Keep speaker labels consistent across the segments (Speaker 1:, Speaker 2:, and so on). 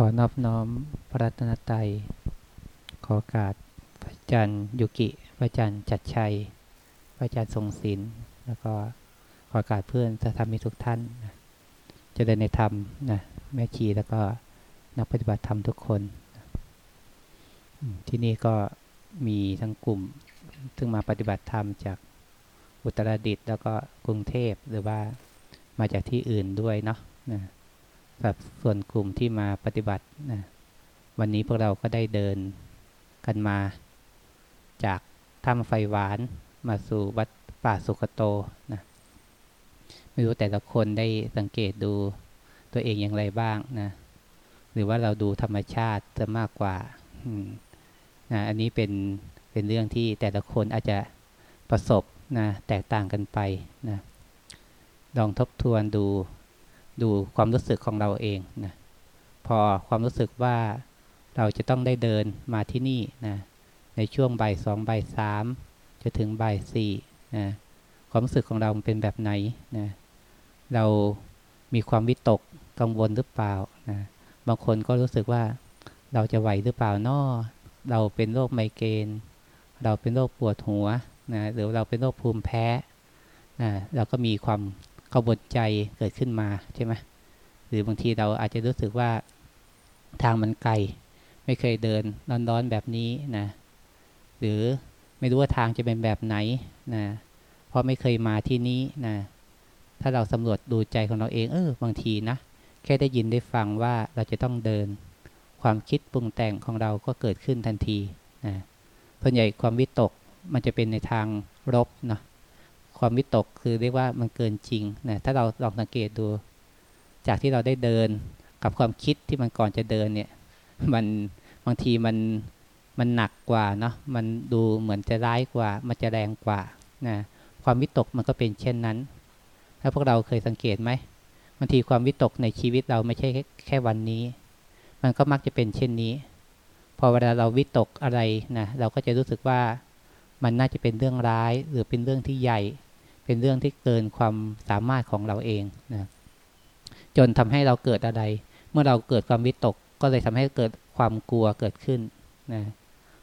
Speaker 1: ขอนอบน้อมพระรัตนตรัย ขอกาสพระอาจารย์ยุกิ พระอาจารย์จัดชัย พระอาจารย์ทรงศิลป์แล้วก็ขอกาสเพื่อนจะทำมีทุกท่านนะจะเดินในธรรมนะแม่ชีแล้วก็นักปฏิบัติธรรมทุกคน ที่นี่ก็มีทั้งกลุ่ม ซึ่งมาปฏิบัติธรรมจากอุตรดิตถ์แล้วก็กรุงเทพหรือว่ามาจากที่อื่นด้วยเนาะนะ แบบส่วนกลุ่มที่มาปฏิบัตินะวันนี้พวกเราก็ได้เดินกันมา จากถ้ำไฟหวานมาสู่วัดป่าสุขโตนะไม่รู้แต่ละคนได้สังเกตดูตัวเองอย่างไรบ้างนะ หรือว่าเราดูธรรมชาติจะมากกว่านะอันนี้เป็นเป็นเรื่องที่แต่ละคนอาจจะประสบนะแตกต่างกันไปนะลองทบทวนดู ดูความรู้สึกของเราเองนะพอความรู้สึกว่าเราจะต้องได้เดินมาที่นี่นะในช่วงบ่ายสองบ่ายสามจะถึงบ่ายสี่นะความรู้สึกของเราเป็นแบบไหนนะเรามีความวิตกกังวลหรือเปล่านะบางคนก็รู้สึกว่าเราจะไหวหรือเปล่านาะเราเป็นโรคไมเกรนเราเป็นโรคปวดหัวนะหรือเราเป็นโรคภูมิแพ้นะเราก็มีความ กังวลใจเกิดขึ้นมาใช่ไหมหรือบางทีเราอาจจะรู้สึกว่าทางมันไกล ไม่เคยเดินร้อนๆแบบนี้นะหรือไม่รู้ว่าทางจะเป็นแบบไหนนะเพราะไม่เคยมาที่นี้นะถ้าเราสำรวจดูใจของเราเองเออบางทีนะแค่ได้ยินได้ฟังว่าเราจะต้องเดิน ความคิดปรุงแต่งของเราก็เกิดขึ้นทันทีนะส่วนใหญ่ความวิตกมันจะเป็นในทางลบเนาะ ความวิตกคือเรียกว่ามันเกินจริงนะถ้าเราลองสังเกตดู จากที่เราได้เดินกับความคิดที่มันก่อนจะเดินเนี่ย มันบางทีมันมันหนักกว่าเนาะมันดูเหมือนจะร้ายกว่า มันจะแรงกว่านะความวิตกมันก็เป็นเช่นนั้นถ้าพวกเราเคยสังเกตไหมบางทีความวิตกในชีวิตเราไม่ใช่แค่วันนี้ มันก็มักจะเป็นเช่นนี้ พอเวลาเราวิตกอะไรนะเราก็จะรู้สึกว่ามันน่าจะเป็นเรื่องร้ายหรือเป็นเรื่องที่ใหญ่ เป็นเรื่องที่เกินความสามารถของเราเองนะจนทำให้เราเกิดอะไร เมื่อเราเกิดความวิตก ก็เลยทำให้เกิดความกลัวเกิดขึ้นนะ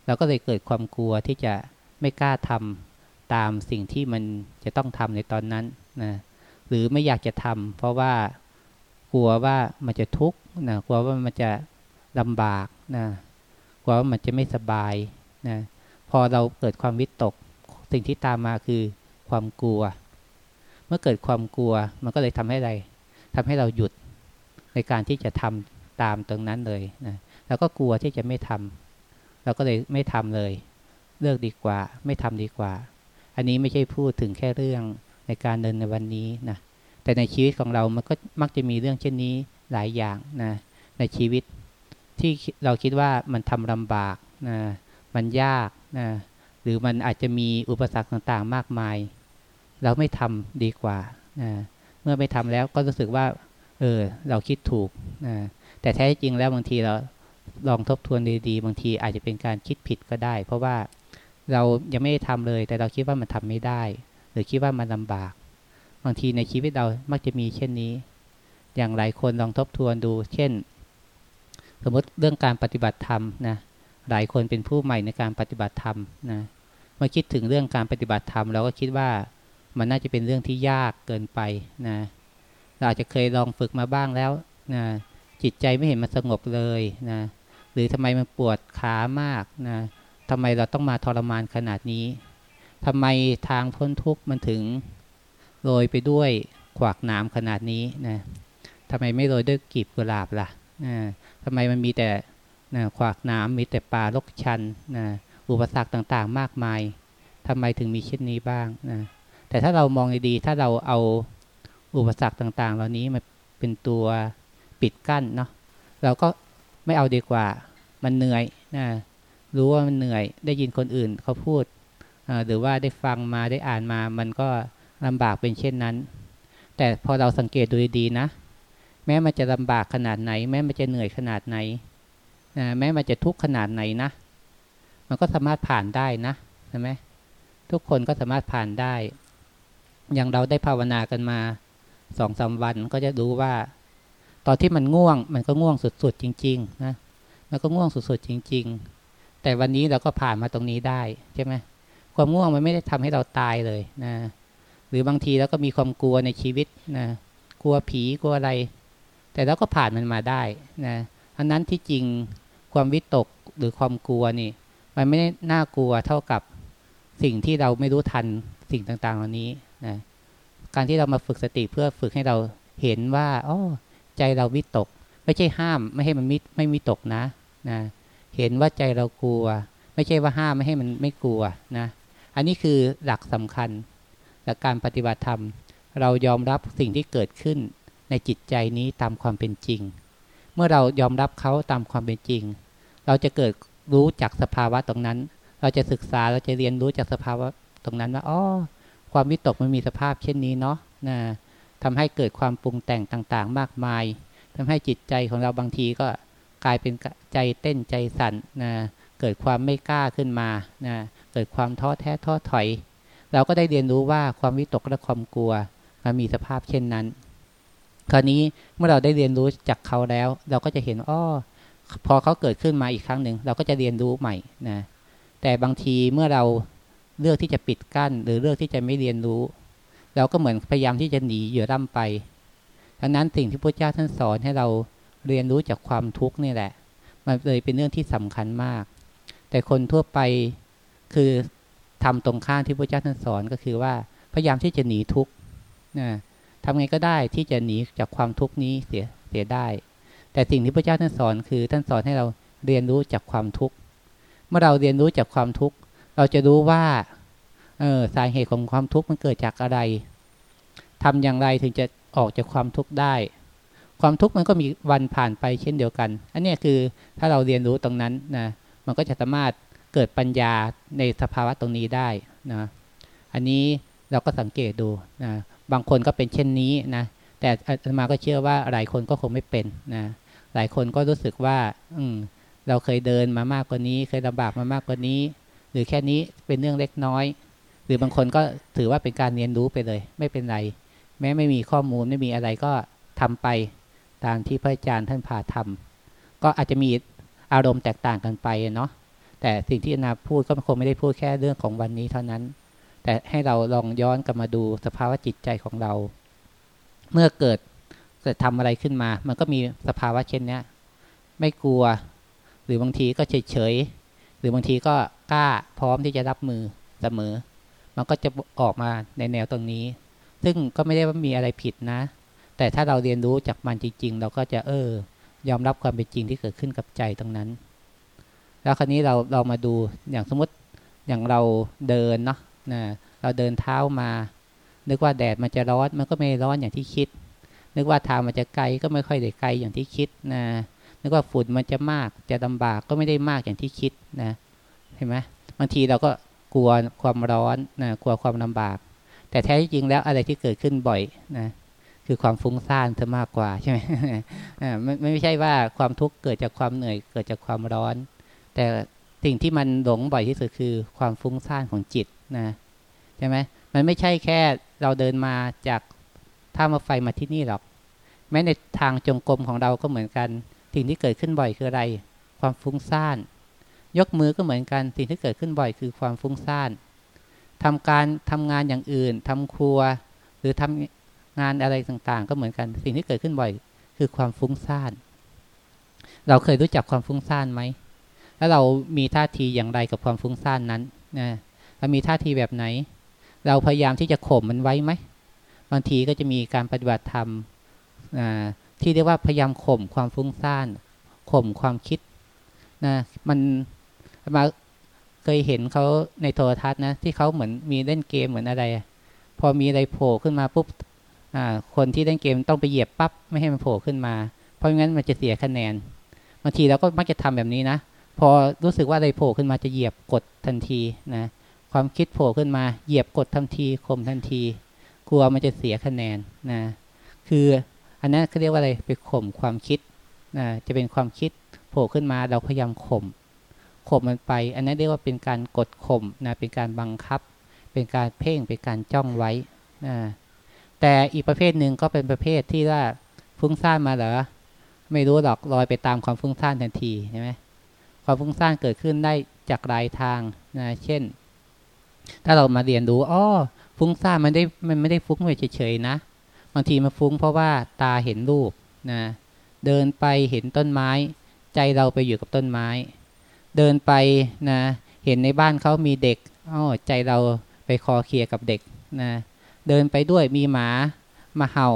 Speaker 1: เราก็เลยเกิดความกลัวที่จะไม่กล้าทำตามสิ่งที่มันจะต้องทำในตอนนั้นนะหรือไม่อยากจะทำเพราะว่ากลัวว่ามันจะทุกข์นะกลัวว่ามันจะลำบากนะกลัวว่ามันจะไม่สบายนะพอเราเกิดความวิตก สิ่งที่ตามมาคือ ความกลัว เมื่อเกิดความกลัวมันก็เลยทำให้อะไรทำให้เราหยุดในการที่จะทำตามตรงนั้นเลยนะแล้วก็กลัวที่จะไม่ทำเราก็เลยไม่ทำเลย เลือกดีกว่า ไม่ทำดีกว่า อันนี้ไม่ใช่พูดถึงแค่เรื่องในการเดินในวันนี้นะแต่ในชีวิตของเรามันก็มักจะมีเรื่องเช่นนี้หลายอย่างนะในชีวิตที่เราคิดว่ามันทำลำบากนะมันยากนะ หรือมันอาจจะมีอุปสรรคต่างๆ มากมาย เราไม่ทำดีกว่านะเมื่อไม่ทำแล้วก็รู้สึกว่า เออ เราคิดถูกนะแต่แท้จริงแล้วบางทีเราลองทบทวนดีๆ บางทีอาจจะเป็นการคิดผิดก็ได้ เพราะว่าเรายังไม่ได้ทำเลย แต่เราคิดว่ามันทำไม่ได้ หรือคิดว่ามันลาบาก บางทีในชีวิตเรามักจะมีเช่นนี้ อย่างหลายคนลองทบทวนดู เช่น สมมติเรื่องการปฏิบัติธรรมนะ หลายคนเป็นผู้ใหม่ในการปฏิบัติธรรมนะเมื่อคิดถึงเรื่องการปฏิบัติธรรมเราก็คิดว่ามันน่าจะเป็นเรื่องที่ยากเกินไปนะเราอาจจะเคยลองฝึกมาบ้างแล้วนะจิตใจไม่เห็นมันสงบเลยนะหรือทำไมมันปวดขามากนะทำไมเราต้องมาทรมานขนาดนี้ทำไมทางพ้นทุกข์มันถึงโรยไปด้วยขวากหนามขนาดนี้นะทำไมไม่โรยด้วยกีบกุหลาบล่ะนะทำไมมันมีแต่ นะขวากน้ำมีแต่ป่ารกชันนะอุปสรรคต่างๆ มากมายทำไมถึงมีเช่นนี้บ้างนะแต่ถ้าเรามองดีๆถ้าเราเอาอุปสรรคต่างๆ เหล่านี้มาเป็นตัวปิดกั้นเนาะเราก็ไม่เอาดีกว่ามันเหนื่อยนะรู้ว่ามันเหนื่อยได้ยินคนอื่นเขาพูดหรือว่าได้ฟังมาได้อ่านมา มันก็ลำบากเป็นเช่นนั้น แต่พอเราสังเกตดูดีๆนะ แม้มันจะลำบากขนาดไหน แม้มันจะเหนื่อยขนาดไหน นะแม้มันจะทุกข์ขนาดไหนนะ มันก็สามารถผ่านได้นะใช่ไหมทุกคนก็สามารถผ่านได้ อย่างเราได้ภาวนากันมาสองสาวันก็จะรู้ว่า ตอนที่มันง่วง มันก็ง่วงสุดๆจริง ๆ นะมันก็ง่วงสุดๆจริง ๆ แต่วันนี้เราก็ผ่านมาตรงนี้ได้ใช่ไหมความง่วงมันไม่ได้ทำให้เราตายเลยนะหรือบางทีเราก็มีความกลัวในชีวิตนะกลัวผีกลัวอะไร แต่เราก็ผ่านมันมาได้นะอันนั้นที่จริง ความวิตกหรือความกลัวนี่ มันไม่ได้น่ากลัวเท่ากับสิ่งที่เราไม่รู้ทันสิ่งต่างๆเหล่านี้นะการที่เรามาฝึกสติเพื่อฝึกให้เราเห็นว่าอ๋อใจเราวิตก ไม่ใช่ห้ามไม่ให้มันมิไม่มีตกนะนะเห็นว่าใจเรากลัว ไม่ใช่ว่าห้ามไม่ให้มันไม่กลัวนะอันนี้คือหลักสำคัญหลักการปฏิบัติธรรม เรายอมรับสิ่งที่เกิดขึ้นในจิตใจนี้ตามความเป็นจริง เมื่อเรายอมรับเขาตามความเป็นจริง เราจะเกิดรู้จากสภาวะตรงนั้น เราจะศึกษาเราจะเรียนรู้จากสภาวะตรงนั้นว่าอ๋อความวิตกมันมีสภาพเช่นนี้เนาะนะทำให้เกิดความปรุงแต่งต่างๆ มากมายทำให้จิตใจของเราบางทีก็กลายเป็นใจเต้นใจสั่นนะเกิดความไม่กล้าขึ้นมานะเกิดความท้อแท้ท้อถอย เราก็ได้เรียนรู้ว่าความวิตกและความกลัวมันมีสภาพเช่นนั้น คราวนี้เมื่อเราได้เรียนรู้จากเขาแล้ว เราก็จะเห็นอ้อพอเขาเกิดขึ้นมาอีกครั้งหนึ่งเราก็จะเรียนรู้ใหม่นะแต่บางทีเมื่อเราเลือกที่จะปิดกั้น หรือเลือกที่จะไม่เรียนรู้ เราก็เหมือนพยายามที่จะหนีเหยื่อร่ำไปดังนั้นสิ่งที่พระเจ้าท่านสอนให้เราเรียนรู้จากความทุกข์นี่แหละ มันเลยเป็นเรื่องที่สำคัญมาก แต่คนทั่วไปคือทำตรงข้ามที่พระเจ้าท่านสอนก็คือว่าพยายามที่จะหนีทุกข์นะ ทำไงก็ได้ที่จะหนีจากความทุกข์นี้เสียเสียได้ แต่สิ่งที่พระเจ้าท่านสอนคือท่านสอนให้เราเรียนรู้จากความทุกข์ เมื่อเราเรียนรู้จากความทุกข์ เราจะรู้ว่าเออสาเหตุของความทุกข์มันเกิดจากอะไรทำอย่างไรถึงจะออกจากความทุกข์ได้ ความทุกข์มันก็มีวันผ่านไปเช่นเดียวกัน อันนี้คือถ้าเราเรียนรู้ตรงนั้นนะ มันก็จะสามารถเกิดปัญญาในสภาวะตรงนี้ได้นะ อันนี้เราก็สังเกตดูนะ บางคนก็เป็นเช่นนี้นะแต่อาตมาก็เชื่อว่าหลายคนก็คงไม่เป็นนะหลายคนก็รู้สึกว่า อืมเราเคยเดินมามากกว่านี้ เคยลำบากมามากกว่านี้ หรือแค่นี้เป็นเรื่องเล็กน้อย หรือบางคนก็ถือว่าเป็นการเรียนรู้ไปเลย ไม่เป็นไร แม้ไม่มีข้อมูลไม่มีอะไรก็ทำไปตามที่พระอาจารย์ท่านพาทำก็อาจจะมีอารมณ์แตกต่างกันไปเนาะแต่สิ่งที่นาพูดก็คงไม่ได้พูดแค่เรื่องของวันนี้เท่านั้น แต่ให้เราลองย้อนกลับมาดูสภาวะจิตใจของเรา เมื่อเกิดเกิดทำอะไรขึ้นมา มันก็มีสภาวะเช่นนี้ไม่กลัว หรือบางทีก็เฉยเฉยหรือบางทีก็กล้าพร้อมที่จะรับมือเสมอ มันก็จะออกมาในแนวตรงนี้ ซึ่งก็ไม่ได้ว่ามีอะไรผิดนะ แต่ถ้าเราเรียนรู้จากมันจริง ๆ เราก็จะเออยอมรับความเป็นจริงที่เกิดขึ้นกับใจตรงนั้น แล้วคราวนี้เราเรามาดูอย่างสมมติอย่างเราเดินเนาะ นะเราเดินเท้ามา นึกว่าแดดมันจะร้อนมันก็ไม่ร้อนอย่างที่คิด นึกว่าทางมันจะไกลก็ไม่ค่อยได้ไกลอย่างที่คิดนะนึกว่าฝุ่นมันจะมากจะลาบากก็ไม่ได้มากอย่างที่คิดนะเห็นไหมบางทีเราก็กลัวความร้อนนะกลัวความลำบาก แต่แท้จริงแล้วอะไรที่เกิดขึ้นบ่อยนะคือความฟุ้งซ่านจะมากกว่าใช่ไหมไม่ไม่ใช่ว่าความทุกข์เกิดจากความเหนื่อยเกิดจากความร้อน แต่สิ่งที่มันหลงบ่อยที่สุดคือความฟุ้งซ่านของจิต นะใช่ไหมมันไม่ใช่แค่เราเดินมาจากท่ามาไฟมาที่นี่หรอก แม้ในทางจงกรมของเราก็เหมือนกัน สิ่งที่เกิดขึ้นบ่อยคืออะไร ความฟุ้งซ่าน ยกมือก็เหมือนกันสิ่งที่เกิดขึ้นบ่อยคือความฟุ้งซ่านทำการทำงานอย่างอื่นทำครัว หรือทำงานอะไรต่างๆ ก็เหมือนกัน สิ่งที่เกิดขึ้นบ่อย คือความฟุ้งซ่าน เราเคยรู้จักความฟุ้งซ่านไหมแล้วเรามีท่าทีอย่างไรกับความฟุ้งซ่านนั้นนะ เรามีท่าทีแบบไหน เราพยายามที่จะข่มมันไว้ไหมบางทีก็จะมีการปฏิบัติธรรมที่เรียกว่าพยายามข่มความฟุ้งซ่านข่มความคิดนะมันมาเคยเห็นเขาในโทรทัศน์นะที่เขาเหมือนมีเล่นเกมเหมือนอะไร พอมีอะไรโผล่ขึ้นมาปุ๊บคนที่เล่นเกมต้องไปเหยียบปั๊บไม่ให้มันโผล่ขึ้นมา เพราะงั้นมันจะเสียคะแนนบางทีเราก็มักจะทำแบบนี้นะ พอรู้สึกว่าอะไรโผล่ขึ้นมาจะเหยียบกดทันทีนะ ความคิดโผล่ขึ้นมา เหยียบกดทันทีข่มทันที กลัวมันจะเสียคะแนนนะคืออันนั้นเขาเรียกว่าอะไรไปข่มความคิดนะจะเป็นความคิดโผล่ขึ้นมาเราพยายามข่มข่มมันไป อันนั้นเรียกว่าเป็นการกดข่มนะเป็นการบังคับ เป็นการเพ่งเป็นการจ้องไว้นะแต่อีกประเภทหนึ่งก็เป็นประเภทที่ว่าฟุ้งซ่านมาเหรอไม่รู้หรอกลอยไปตามความฟุ้งซ่านทันทีใช่ไหมความฟุ้งซ่านเกิดขึ้นได้จากหลายทางนะเช่น ถ้าเรามาเรียนรู้อ๋อฟุ้งซ่านมันได้มันไม่ได้ฟุ้งไปเฉยๆนะบางทีมาฟุ้งเพราะว่าตาเห็นรูปนะเดินไปเห็นต้นไม้ ใจเราไปอยู่กับต้นไม้ เดินไปนะเห็นในบ้านเขามีเด็กอ๋อใจเราไปคอเคลียกับเด็กนะเดินไปด้วยมีหมามาเห่า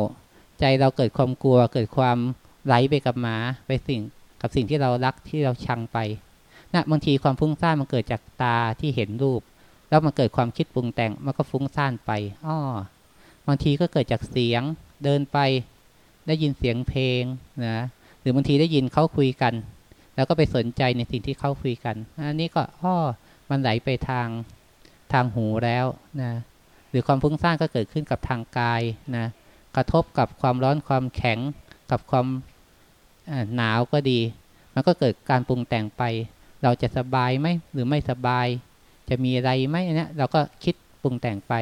Speaker 1: ใจเราเกิดความกลัว เกิดความไหลไปกับหมาไปสิ่งกับสิ่งที่เรารักที่เราชังไปนะบางทีความฟุ้งซ่านมันเกิดจากตาที่เห็นรูป แล้วมันเกิดความคิดปรุงแต่งมันก็ฟุ้งซ่านไปอ้อบางทีก็เกิดจากเสียงเดินไปได้ยินเสียงเพลงนะหรือบางทีได้ยินเขาคุยกัน แล้วก็ไปสนใจในสิ่งที่เขาคุยกัน อันนี้ก็อ้อมันไหลไปทางทางหูแล้วนะหรือความฟุ้งซ่านก็เกิดขึ้นกับทางกายนะกระทบกับความร้อนความแข็งกับความหนาวก็ดี มันก็เกิดการปรุงแต่งไป เราจะสบายไหมหรือไม่สบาย จะมีอะไรไหมเนี่ยเราก็คิดปรุงแต่งไป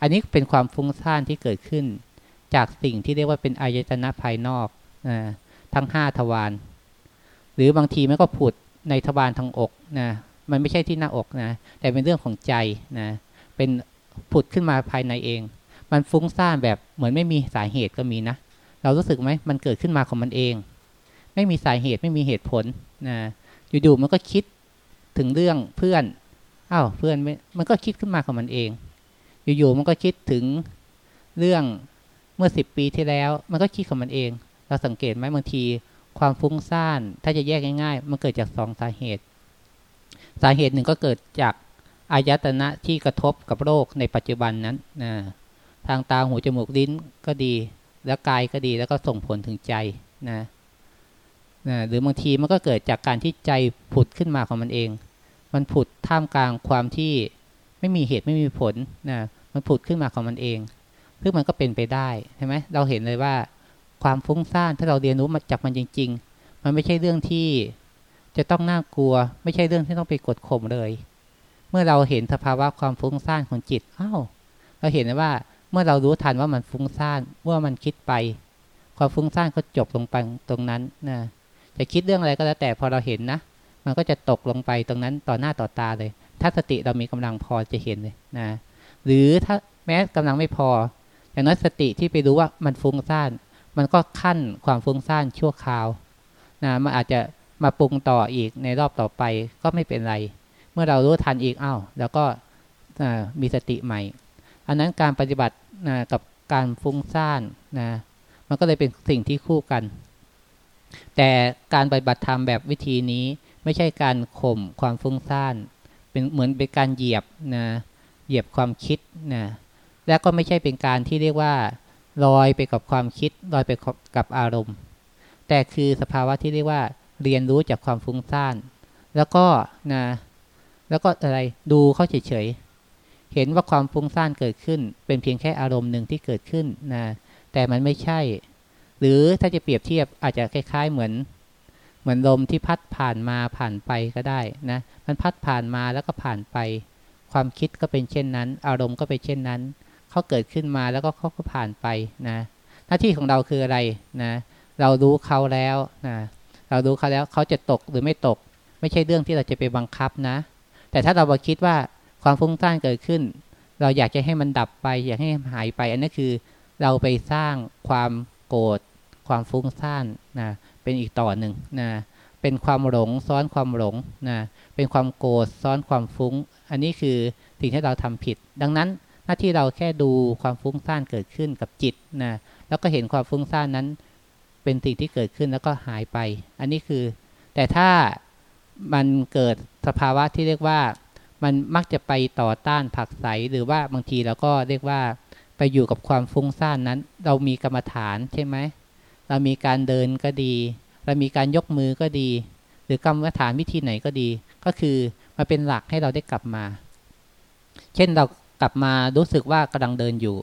Speaker 1: อันนี้เป็นความฟุ้งซ่านที่เกิดขึ้น จากสิ่งที่เรียกว่าเป็นอายตนะภายนอกนะทั้งห้าทวารหรือบางทีมันก็ผุดในทวารทางอกนะมันไม่ใช่ที่หน้าอกนะแต่เป็นเรื่องของใจนะเป็นผุดขึ้นมาภายในเอง มันฟุ้งซ่านแบบเหมือนไม่มีสาเหตุก็มีนะเรารู้สึกไหมมันเกิดขึ้นมาของมันเอง ไม่มีสาเหตุไม่มีเหตุผลนะอยู่ๆมันก็คิดถึงเรื่องเพื่อน อา้าวเพื่อนมันก็คิดขึ้นมาของมันเอง อยู่ๆมันก็คิดถึงเรื่องเมื่อสิบปีที่แล้ว มันก็คิดของมันเอง เราสังเกตไหมบางทีความฟุ้งซ่านถ้าจะแยกง่ายๆ มันเกิดจากสองสาเหตุ สาเหตุหนึ่งก็เกิดจากอายตนะที่กระทบกับโรคในปัจจุบันนั้นนะทางตาหูจมูกลิ้นก็ดี แล้วกายก็ดีแล้วก็ส่งผลถึงใจนะนะหรือบางทีมันก็เกิดจากการที่ใจผุดขึ้นมาของมันเอง มันผุดท่ามกลางความที่ไม่มีเหตุไม่มีผลนะมันผุดขึ้นมาของมันเอง ซึ่งมันก็เป็นไปได้ใช่ไหมเราเห็นเลยว่าความฟุ้งซ่านถ้าเราเรียนรู้มาจากมันจริง ๆ มันไม่ใช่เรื่องที่จะต้องน่ากลัว ไม่ใช่เรื่องที่ต้องไปกดข่มเลย เมื่อเราเห็นสภาวะความฟุ้งซ่านของจิตอ้าวเราเห็นว่าเมื่อเรารู้ทันว่ามันฟุ้งซ่านว่ามันคิดไป ความฟุ้งซ่านก็จบลงไปตรงนั้นนะจะคิดเรื่องอะไรก็แล้วแต่พอเราเห็นนะ มันก็จะตกลงไปตรงนั้นต่อหน้าต่อตาเลย ถ้าสติเรามีกำลังพอจะเห็นเลยนะ หรือถ้าแม้กำลังไม่พอ อย่างน้อยสติที่ไปรู้ว่ามันฟุ้งซ่าน มันก็ขั้นความฟุ้งซ่านชั่วคราวนะมันอาจจะมาปรุงต่ออีกในรอบต่อไปก็ไม่เป็นไร เมื่อเรารู้ทันอีกอ้าวแล้วก็มีสติใหม่ อันนั้นการปฏิบัตินะกับการฟุ้งซ่านนะมันก็เลยเป็นสิ่งที่คู่กัน แต่การปฏิบัติธรรมแบบวิธีนี้ ไม่ใช่การข่มความฟุ้งซ่าน เป็นเหมือนเป็นการเหยียบนะเหยียบความคิดนะและก็ไม่ใช่เป็นการที่เรียกว่าลอยไปกับความคิดลอยไปกับอารมณ์ แต่คือสภาวะที่เรียกว่าเรียนรู้จากความฟุ้งซ่าน แล้วก็นะแล้วก็อะไรดูเขาเฉยๆเห็นว่าความฟุ้งซ่านเกิดขึ้น เป็นเพียงแค่อารมณ์หนึ่งที่เกิดขึ้นนะแต่มันไม่ใช่ หรือถ้าจะเปรียบเทียบอาจจะคล้าย ๆ เหมือน เหมือนลมที่พัดผ่านมาผ่านไปก็ได้นะ มันพัดผ่านมาแล้วก็ผ่านไป ความคิดก็เป็นเช่นนั้น อารมณ์ก็เป็นเช่นนั้น เขาเกิดขึ้นมาแล้วก็เขาก็ผ่านไปนะ หน้าที่ของเราคืออะไรนะ เรารู้เขาแล้วนะ เรารู้เขาแล้วเขาจะตกหรือไม่ตก ไม่ใช่เรื่องที่เราจะไปบังคับนะ แต่ถ้าเราคิดว่าความฟุ้งซ่านเกิดขึ้น เราอยากจะให้มันดับไป อยากให้หายไป อันนี้คือ เราไปสร้างความโกรธความฟุ้งซ่านนะ เป็นอีกต่อหนึ่งนะเป็นความหลงซ้อนความหลงนะเป็นความโกรธซ้อนความฟุ้ง อันนี้คือสิ่งที่เราทำผิด ดังนั้นหน้าที่เราแค่ดูความฟุ้งซ่านเกิดขึ้นกับจิตนะแล้วก็เห็นความฟุ้งซ่านนั้น เป็นสิ่งที่เกิดขึ้นแล้วก็หายไป อันนี้คือ แต่ถ้ามันเกิดสภาวะที่เรียกว่า มันมักจะไปต่อต้านผักใสหรือว่าบางทีเราก็เรียกว่าไปอยู่กับความฟุ้งซ่านนั้น เรามีกรรมฐานใช่ไหม เรามีการเดินก็ดี เรามีการยกมือก็ดี หรือกรรมฐานวิธีไหนก็ดี ก็คือมาเป็นหลักให้เราได้กลับมา เช่นเรากลับมารู้สึกว่ากำลังเดินอยู่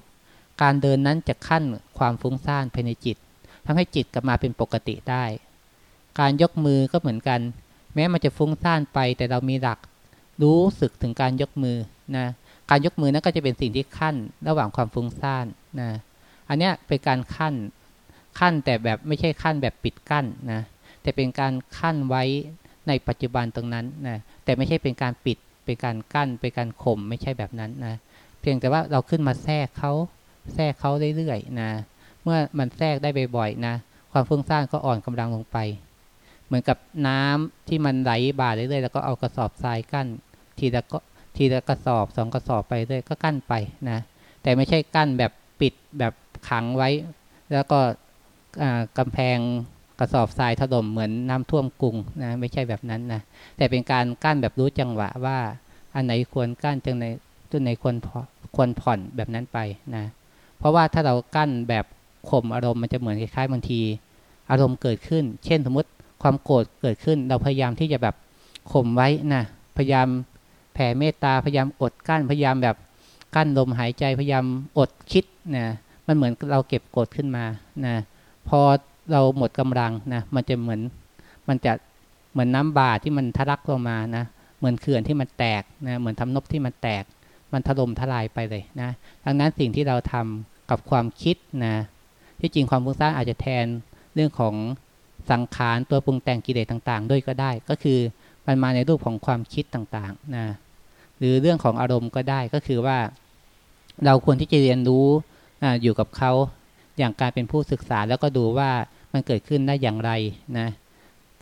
Speaker 1: การเดินนั้นจะขั้นความฟุ้งซ่านภายในจิตทำให้จิตกลับมาเป็นปกติได้ การยกมือก็เหมือนกัน แม้มันจะฟุ้งซ่านไปแต่เรามีหลัก รู้สึกถึงการยกมือนะการยกมือนั้นก็จะเป็นสิ่งที่ขั้นระหว่างความฟุ้งซ่านนะอันนี้เป็นการขั้น ขั้นแต่แบบไม่ใช่ขั้นแบบปิดกั้นนะแต่เป็นการขั้นไว้ในปัจจุบันตรงนั้นนะแต่ไม่ใช่เป็นการปิดเป็นการกั้นเป็นการข่มไม่ใช่แบบนั้นนะเพียงแต่ว่าเราขึ้นมาแทรกเขาแทรกเขาเรื่อยๆนะเมื่อมันแทรกได้บ่อยๆนะความฟุ้งซ่านก็อ่อนกำลังลงไป เหมือนกับน้ำที่มันไหลบ่าเรื่อยๆแล้วก็เอากระสอบทรายกั้น ทีละก็ทีละกระสอบสองกระสอบไปเรื่อยก็กั้นไปนะแต่ไม่ใช่กั้นแบบปิดแบบขังไว้ แล้วก็ กำแพงกระสอบทรายถล่มเหมือนน้ำท่วมกรุงนะไม่ใช่แบบนั้นนะแต่เป็นการกั้นแบบรู้จังหวะว่า อันไหนควรกั้นจังไหนตัวไหนควรควรผ่อนแบบนั้นไปนะเพราะว่าถ้าเรากั้นแบบข่มอารมณ์มันจะเหมือนคล้ายๆบางที อารมณ์เกิดขึ้น เช่น สมมติความโกรธเกิดขึ้น เราพยายามที่จะแบบข่มไว้นะพยายามแผ่เมตตาพยายามอดกั้นพยายามแบบกั้นลมหายใจพยายามอดคิดนะมันเหมือนเราเก็บกดขึ้นมานะ พอเราหมดกำลังนะมันจะเหมือนมันจะเหมือนน้ำบาที่มันทะลักลงมานะเหมือนเขื่อนที่มันแตกนะเหมือนทำนบที่มันแตก มันถล่มทลายไปเลยนะดังนั้นสิ่งที่เราทำกับความคิดนะที่จริงความฟุ้งซ่านอาจจะแทนเรื่องของสังขารตัวปรุงแต่งกิเลสต่างๆ ด้วยก็ได้ ก็คือมันมาในรูปของความคิดต่างๆนะหรือเรื่องของอารมณ์ก็ได้ก็คือว่า เราควรที่จะเรียนรู้อยู่กับเขา อย่างการเป็นผู้ศึกษาแล้วก็ดูว่ามันเกิดขึ้นได้อย่างไรนะ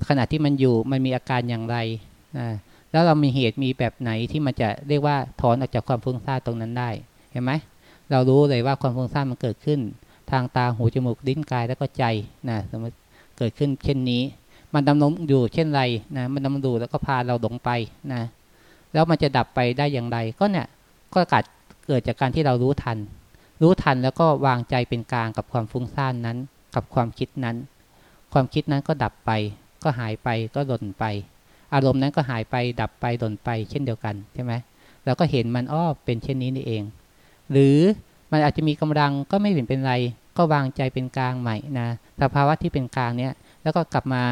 Speaker 1: ขณะที่มันอยู่มันมีอาการอย่างไรนะแล้วเรามีเหตุมีแบบไหนที่มันจะเรียกว่าถอนออกจากความฟุ้งซ่านตรงนั้นได้เห็นไหมเรารู้เลยว่าความฟุ้งซ่านมันเกิดขึ้น ทางตาหูจมูกลิ้นกายแล้วก็ใจนะสมมติเกิดขึ้นเช่นนี้ มันดำรงอยู่เช่นไรนะมันดำรงอยู่แล้วก็พาเราหลงไปนะแล้วมันจะดับไปได้อย่างไรก็เนี่ยก็กัดเกิดจากการที่เรารู้ทัน รู้ทันแล้วก็วางใจเป็นกลางกับความฟุ้งซ่านนั้น กับความคิดนั้น ความคิดนั้นก็ดับไป ก็หายไปก็หล่นไป อารมณ์นั้นก็หายไปดับไปหล่นไป เช่นเดียวกันใช่ไหมเราก็เห็นมันอ้อเป็นเช่นนี้นี่เอง หรือมันอาจจะมีกำลังก็ไม่เห็นเป็นไร ก็วางใจเป็นกลางใหม่นะสภาวะที่เป็นกลางเนี้ยแล้วก็กลับมา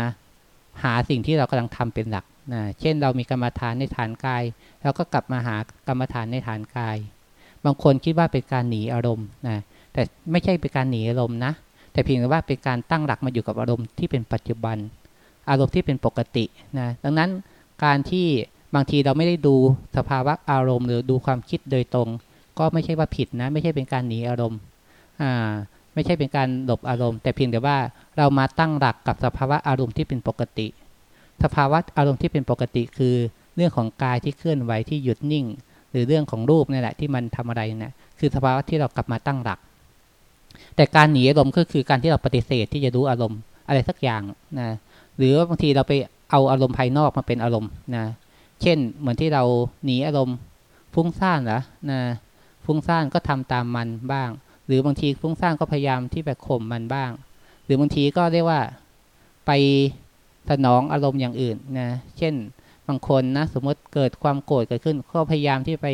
Speaker 1: หาสิ่งที่เรากำลังทำเป็นหลักนะเช่นเรามีกรรมฐานในฐานกายเราก็กลับมาหากรรมฐานในฐานกาย บางคนคิดว่าเป็นการหนีอารมณ์นะแต่ไม่ใช่เป็นการหนีอารมณ์นะ แต่เพียงแต่ว่าเป็นการตั้งหลักมาอยู่กับอารมณ์ที่เป็นปัจจุบัน อารมณ์ที่เป็นปกตินะดังนั้นการที่บางทีเราไม่ได้ดูสภาวะอารมณ์หรือดูความคิดโดยตรง ก็ไม่ใช่ว่าผิดนะ ไม่ใช่เป็นการหนีอารมณ์อ่าไม่ใช่เป็นการหลบอารมณ์ แต่เพียงแต่ว่าเรามาตั้งหลักกับสภาวะอารมณ์ที่เป็นปกติ สภาวะอารมณ์ที่เป็นปกติคือ เรื่องของกายที่เคลื่อนไหวที่หยุดนิ่ง หรือเรื่องของรูปนี่แหละที่มันทำอะไรเนะี่ยคือสภาวะที่เรากลับมาตั้งหลัก แต่การหนีอารมณ์ก็คือการที่เราปฏิเสธที่จะรู้อารมณ์อะไรสักอย่างนะหรือว่าบางทีเราไปเอาอารมณ์ภายนอกมาเป็นอารมณ์นะเช่นเหมือนที่เราหนีอารมณ์ฟุ้งซ่านเหรอนะฟุ้งซ่านก็ทำตามมันบ้าง หรือบางทีฟุ้งซ่านก็พยายามที่แบบข่มมันบ้าง หรือบางทีก็เรียกว่าไปสนองอารมณ์อย่างอื่นนะเช่น บางคนนะสมมติเกิดความโกรธเกิดขึ้น ก็พยายามที่ไป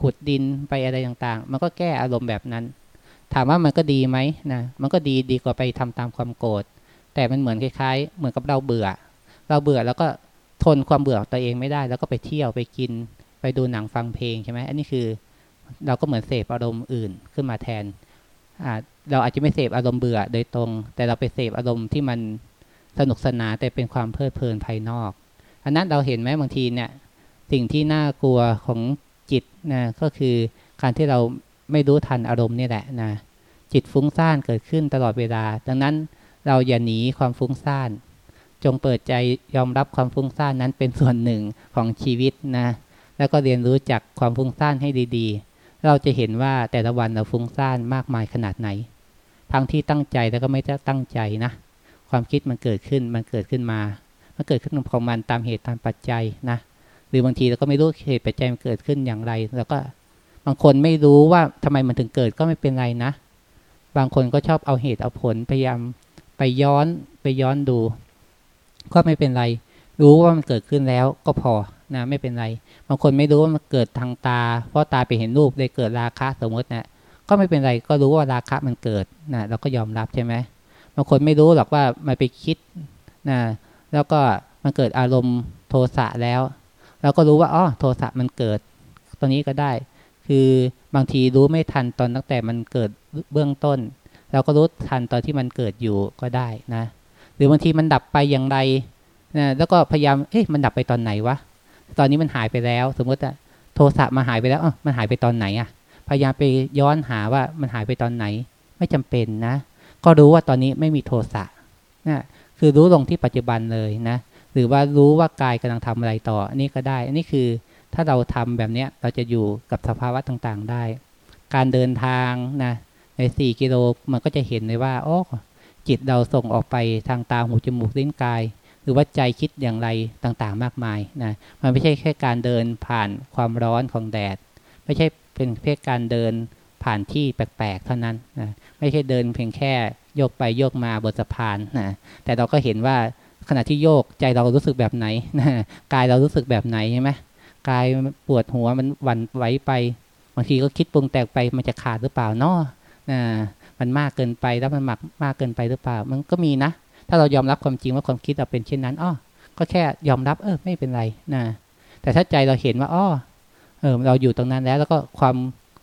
Speaker 1: ขุดดินไปอะไรต่างๆ มันก็แก้อารมณ์แบบนั้น ถามว่ามันก็ดีไหมนะมันก็ดีดีกว่าไปทำตามความโกรธแต่มันเหมือนคล้ายๆ เหมือนกับเราเบื่อ เราเบื่อแล้วก็ทนความเบื่อตัวเองไม่ได้ แล้วก็ไปเที่ยวไปกิน ไปดูหนังฟังเพลงใช่ไหมอันนี้คือเราก็เหมือนเสพอารมณ์อื่นขึ้นมาแทนเราอาจจะไม่เสพอารมณ์เบื่อโดยตรง แต่เราไปเสพอารมณ์ที่มันสนุกสนานแต่เป็นความเพลิดเพลินภายนอก อันนั้นเราเห็นไหมบางทีเนี่ย สิ่งที่น่ากลัวของจิตนะก็คือการที่เราไม่รู้ทันอารมณ์นี่แหละนะจิตฟุ้งซ่านเกิดขึ้นตลอดเวลา ดังนั้นเราอย่าหนีความฟุ้งซ่าน จงเปิดใจยอมรับความฟุ้งซ่านนั้นเป็นส่วนหนึ่งของชีวิตนะแล้วก็เรียนรู้จากความฟุ้งซ่านให้ดีๆ เราจะเห็นว่าแต่ละวันเราฟุ้งซ่านมากมายขนาดไหน ทั้งที่ตั้งใจแล้วก็ไม่ได้ตั้งใจนะ ความคิดมันเกิดขึ้นมันเกิดขึ้นมา มันเกิดขึ้นของมันตามเหตุตามปัจจัยนะหรือบางทีเราก็ไม่รู้เหตุปัจจัยมันเกิดขึ้นอย่างไร แล้วก็บางคนไม่รู้ว่าทำไมมันถึงเกิดก็ไม่เป็นไรนะ บางคนก็ชอบเอาเหตุเอาผลพยายามไปย้อนไปย้อนดู ก็ไม่เป็นไร รู้ว่ามันเกิดขึ้นแล้วก็พอนะไม่เป็นไรบางคนไม่รู้ว่ามันเกิดทางตา เพราะตาไปเห็นรูปเลยเกิดราคะสมมตินะก็ไม่เป็นไรก็รู้ว่าราคะมันเกิดนะเราก็ยอมรับใช่ไหมบางคนไม่รู้หรอกว่ามันไปคิดนะ แล้วก็มันเกิดอารมณ์โทสะแล้ว เราก็รู้ว่าอ๋อโทสะมันเกิดตรงนี้ก็ได้ คือบางทีรู้ไม่ทันตอนตั้งแต่มันเกิดเบื้องต้น เราก็รู้ทันตอนที่มันเกิดอยู่ก็ได้นะ หรือบางทีมันดับไปอย่างไรนะแล้วก็พยายามเอ๊ะมันดับไปตอนไหนวะตอนนี้มันหายไปแล้ว สมมติอะโทรศัพท์มาหายไปแล้วอ๋อมันหายไปตอนไหนอะพยายามไปย้อนหาว่ามันหายไปตอนไหน ไม่จำเป็นนะ ก็รู้ว่าตอนนี้ไม่มีโทรศัพท์นะ คือรู้ลงที่ปัจจุบันเลยนะ หรือว่ารู้ว่ากายกำลังทำอะไรต่อ อันนี้ก็ได้ อันนี้คือถ้าเราทำแบบเนี้ยเราจะอยู่กับสภาวะต่างๆได้ การเดินทางนะในสี่กิโลมันก็จะเห็นเลยว่าโอ้จิตเราส่งออกไปทางตาหูจมูกลิ้นกาย หรือว่าใจคิดอย่างไรต่างๆ มากมายนะมันไม่ใช่แค่การเดินผ่านความร้อนของแดด ไม่ใช่เป็นเพียงการเดินผ่านที่แปลกๆ เท่านั้นนะไม่ใช่เดินเพียงแค่ โยกไปโยกมาบนสะพานนะแต่เราก็เห็นว่าขณะที่โยกใจเรารู้สึกแบบไหนนะกายเรารู้สึกแบบไหนใช่ไหมกายปวดหัวมันหวั่นไหวไปบางทีก็คิดปรุงแต่งไปมันจะขาดหรือเปล่าเนาะนะมันมากเกินไปแล้วมันหมักมากเกินไปหรือเปล่า มันก็มีนะ ถ้าเรายอมรับความจริงว่าความคิดเราเป็นเช่นนั้นอ้อก็แค่ยอมรับเออไม่เป็นไรนะแต่ถ้าใจเราเห็นว่าอ้อเออเราอยู่ตรงนั้นแล้วแล้วก็ความ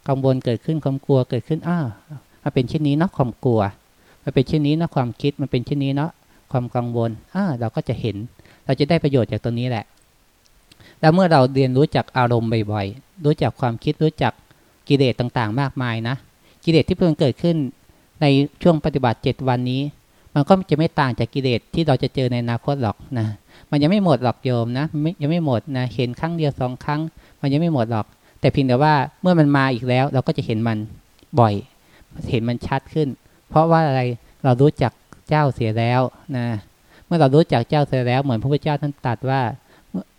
Speaker 1: กังวลเกิดขึ้นความกลัวเกิดขึ้นอ้ามันเป็นเช่นนี้เนาะความกลัว มันเป็นเช่นนี้เนาะความคิดมันเป็นเช่นนี้เนาะความกังวลอ้าเราก็จะเห็น เราจะได้ประโยชน์จากตรงนี้แหละ แล้วเมื่อเราเรียนรู้จักอารมณ์บ่อยๆ รู้จักความคิดรู้จักกิเลสต่างๆ มากมายนะ กิเลสที่เพิ่งเกิดขึ้นในช่วงปฏิบัติเจ็ดวันนี้ มันก็จะไม่ต่างจากกิเลสที่เราจะเจอในอนาคตหรอกนะ มันยังไม่หมดหรอกโยมนะยังไม่หมดนะ เห็นครั้งเดียวสองครั้ง มันยังไม่หมดหรอก แต่เพียงแต่ว่าเมื่อมันมาอีกแล้ว เราก็จะเห็นมันบ่อย เห็นมันชัดขึ้น เพราะว่าอะไรเรารู้จักเจ้าเสียแล้วนะเมื่อเรารู้จักเจ้าเสียแล้วเหมือนพระพุทธเจ้าท่านตรัสว่า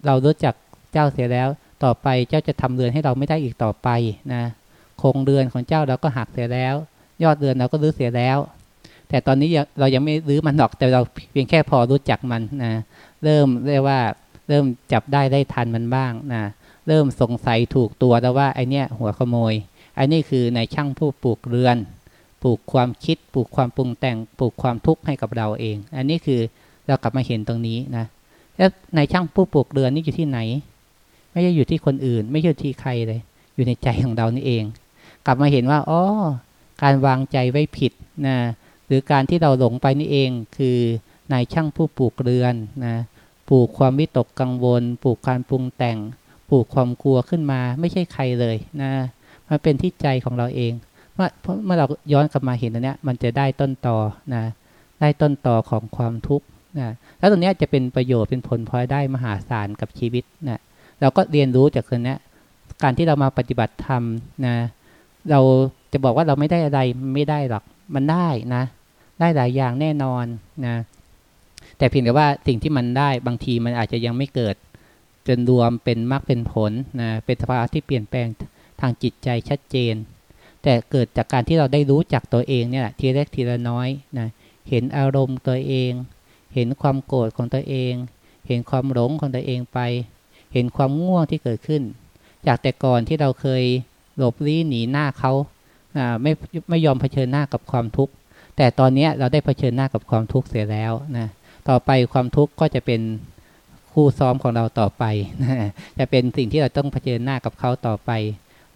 Speaker 1: เรารู้จักเจ้าเสียแล้ว ต่อไปเจ้าจะทำเรือนให้เราไม่ได้อีกต่อไปนะโครงเรือนของเจ้าเราก็หักเสียแล้ว ยอดเรือนเราก็รื้อเสียแล้ว แต่ตอนนี้เรายังไม่รื้อมันหรอกแต่เราเพียงแค่พอรู้จักมันนะเริ่มเรียกว่าเริ่มจับได้ได้ทันมันบ้างนะเริ่มสงสัยถูกตัวแล้วว่าไอเนี้ยหัวขโมยไอนี่คือในช่างผู้ปลูกเรือน ปลูกความคิด ปลูกความปรุงแต่ง ปลูกความทุกข์ให้กับเราเอง อันนี้คือเรากลับมาเห็นตรงนี้นะแล้วในช่างผู้ปลูกเรือนนี่อยู่ที่ไหน ไม่ใช่อยู่ที่คนอื่น ไม่ใช่ที่ใครเลย อยู่ในใจของเรานี่เอง กลับมาเห็นว่าอ๋อการวางใจไว้ผิดนะหรือการที่เราหลงไปนี่เอง คือนายช่างผู้ปลูกเรือนนะปลูกความวิตกกังวล ปลูกการปรุงแต่ง ปลูกความกลัวขึ้นมา ไม่ใช่ใครเลยนะมันเป็นที่ใจของเราเอง เมื่อเมื่อเราย้อนกลับมาเห็นตรงนี้มันจะได้ต้นต่อนะได้ต้นต่อของความทุกข์นะแล้วตรงนี้จะเป็นประโยชน์เป็นผลพลอยได้มหาศาลกับชีวิตนะเราก็เรียนรู้จากคนนี้การที่เรามาปฏิบัติธรรมนะเราจะบอกว่าเราไม่ได้อะไรไม่ได้หรอกมันได้นะ ได้หลายอย่างแน่นอนนะแต่เพียงแต่ว่าสิ่งที่มันได้บางทีมันอาจจะยังไม่เกิด จนรวมเป็นมรรคเป็นผลนะเป็นสภาวะที่เปลี่ยนแปลงทางจิตใจชัดเจน แต่เกิดจากการที่เราได้รู้จักตัวเองเนี่ยทีเล็กทีละน้อยนะเห็นอารมณ์ตัวเอง เห็นความโกรธของตัวเอง เห็นความหลงของตัวเองไป เห็นความง่วงที่เกิดขึ้น จากแต่ก่อนที่เราเคยหลบลี้หนีหน้าเขาไม่ไม่ยอมเผชิญหน้ากับความทุกข์แต่ตอนนี้เราได้เผชิญหน้ากับความทุกข์เสียแล้วนะต่อไปความทุกข์ก็จะเป็นคู่ซ้อมของเราต่อไปนะจะเป็นสิ่งที่เราต้องเผชิญหน้ากับเขาต่อไป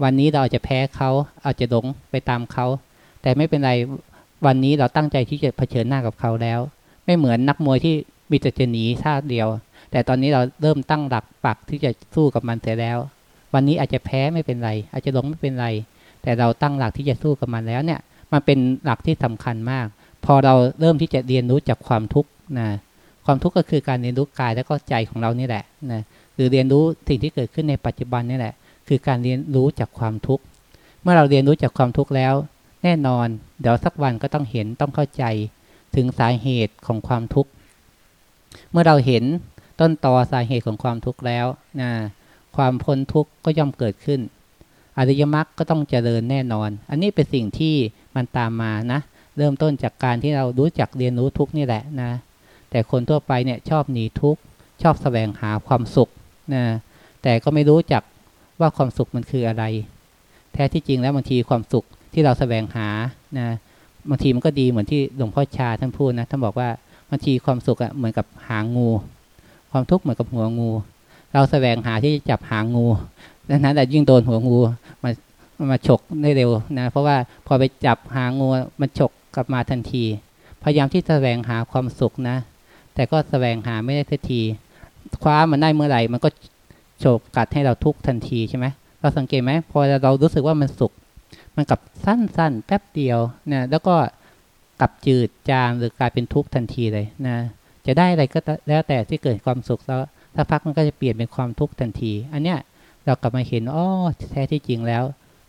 Speaker 1: วันนี้เราจะแพ้เขาอาจจะหลงไปตามเขา แต่ไม่เป็นไรวันนี้เราตั้งใจที่จะเผชิญหน้ากับเขาแล้ว ไม่เหมือนนักมวยที่มีแต่จะหนีท่าเดียว แต่ตอนนี้เราเริ่มตั้งหลักปักที่จะสู้กับมันเสียแล้ว วันนี้อาจจะแพ้ไม่เป็นไร อาจจะลงไม่เป็นไร แต่เราตั้งหลักที่จะสู้กับมันแล้วเนี่ยมันเป็นหลักที่สำคัญมาก พอเราเริ่มที่จะเรียนรู้จากความทุกข์นะความทุกข์ก็คือการเรียนรู้กายและก็ใจของเรานี่แหละนะหรือเรียนรู้สิ่งที่เกิดขึ้นในปัจจุบันนี่แหละ คือการเรียนรู้จากความทุกข์ เมื่อเราเรียนรู้จากความทุกข์แล้ว แน่นอน เดี๋ยวสักวันก็ต้องเห็นต้องเข้าใจ ถึงสาเหตุของความทุกข์ เมื่อเราเห็นต้นตอสาเหตุของความทุกข์แล้วนะความพ้นทุกข์ก็ย่อมเกิดขึ้น อริยมรรคก็ต้องเจริญแน่นอน อันนี้เป็นสิ่งที่มันตามมานะ เริ่มต้นจากการที่เรารู้จักเรียนรู้ทุกนี่แหละนะ แต่คนทั่วไปเนี่ยชอบหนีทุกข์ชอบแสวงหาความสุขนะ แต่ก็ไม่รู้จัก ว่าความสุขมันคืออะไร แท้ที่จริงแล้วบางทีความสุขที่เราแสวงหานะบางทีมันก็ดีเหมือนที่หลวงพ่อชาท่านพูดนะท่านบอกว่าบางทีความสุขอะเหมือนกับหางงู ความทุกข์เหมือนกับหัวงู เราแสวงหาที่จะจับหางงูดังนั้นแต่ยิ่งโดนหัวงูมามาฉกได้เร็วนะเพราะว่าพอไปจับหางงูมันฉกกลับมาทันที พยายามที่แสวงหาความสุขนะ แต่ก็แสวงหาไม่ได้ทันที คว้ามันได้เมื่อไหร่มันก็ โฉบกัดให้เราทุกทันทีใช่ไหมเราสังเกตไหมพอเรารู้สึกว่ามันสุขมันกลับสั้นๆ แป๊บเดียวนะแล้วก็กลับจืดจางหรือกลายเป็นทุกข์ทันทีเลยนะจะได้อะไรก็แล้วแต่ที่เกิดความสุขแล้วถ้าพักมันก็จะเปลี่ยนเป็นความทุกข์ทันที อันเนี้ยเรากลับมาเห็นอ๋อแท้ที่จริงแล้ว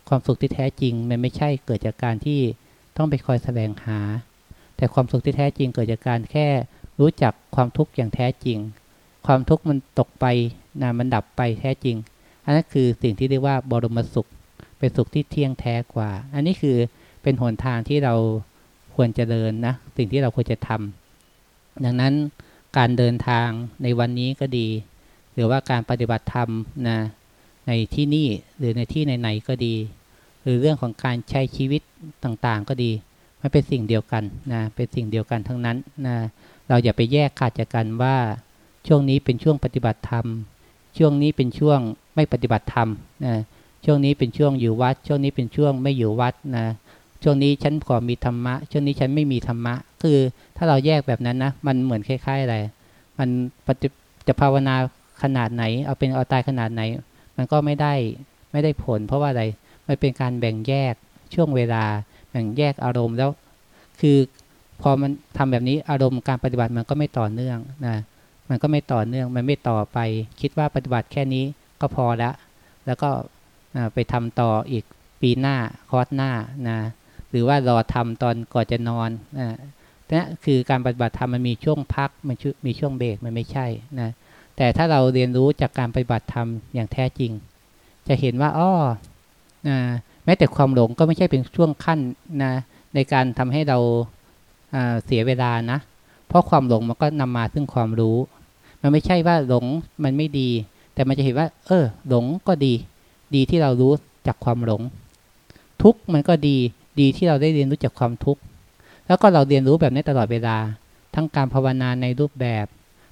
Speaker 1: ความสุขที่แท้จริง มันไม่ใช่เกิดจากการที่ต้องไปคอยแสวงหา แต่ความสุขที่แท้จริงเกิดจากการแค่รู้จักความทุกข์อย่างแท้จริง ความทุกข์มันตกไป นะมันดับไปแท้จริง อันนั้นคือสิ่งที่เรียกว่าบรมสุข เป็นสุขที่เที่ยงแท้กว่า อันนี้คือเป็นหนทางที่เราควรจะเดินนะ สิ่งที่เราควรจะทำดังนั้นการเดินทางในวันนี้ก็ดี หรือว่าการปฏิบัติธรรมนะในที่นี่หรือในที่ไหนๆก็ดี หรือเรื่องของการใช้ชีวิตต่างๆก็ดีมันเป็นสิ่งเดียวกันนะเป็นสิ่งเดียวกันทั้งนั้นนะเราอย่าไปแยกขาดจากกันว่าช่วงนี้เป็นช่วงปฏิบัติธรรม ช่วงนี้เป็นช่วงไม่ปฏิบัติธรรมนะช่วงนี้เป็นช่วงอยู่วัด ช่วงนี้เป็นช่วงไม่อยู่วัดนะช่วงนี้ฉันขอมีธรรมะ ช่วงนี้ฉันไม่มีธรรมะ คือถ้าเราแยกแบบนั้นนะมันเหมือนคล้ายๆอะไร มันจะภาวนาขนาดไหน เอาเป็นเอาตายขนาดไหน มันก็ไม่ได้ไม่ได้ผล เพราะว่าอะไรมันเป็นการแบ่งแยกช่วงเวลา แบ่งแยกอารมณ์แล้ว คือพอมันทำแบบนี้อารมณ์การปฏิบัติมันก็ไม่ต่อเนื่องนะ มันก็ไม่ต่อเนื่องมันไม่ต่อไป คิดว่าปฏิบัติแค่นี้ก็พอล้วแล้วก็ไปทำต่ออีกปีหน้าคอร์สหน้านะหรือว่ารอทำตอนก่อนจะนอนนะนี่คือการปฏิบัติธรรมมันมีช่วงพักมันมีช่วงเบรกมันไม่ใช่นะแต่ถ้าเราเรียนรู้จากการปฏิบัติธรรมอย่างแท้จริง จะเห็นว่าอ้อนะแม้แต่ความหลงก็ไม่ใช่เป็นช่วงขั้นนะในการทำให้เราเสียเวลานะ เพราะความหลงมันก็นำมาซึ่งความรู้ มันไม่ใช่ว่าหลงมันไม่ดี แต่มันจะเห็นว่า เออ หลงก็ดี ดีที่เรารู้จากความหลง ทุกมันก็ดี ดีที่เราได้เรียนรู้จากความทุกข์ แล้วก็เราเรียนรู้แบบนี้ตลอดเวลา ทั้งการภาวนาในรูปแบบ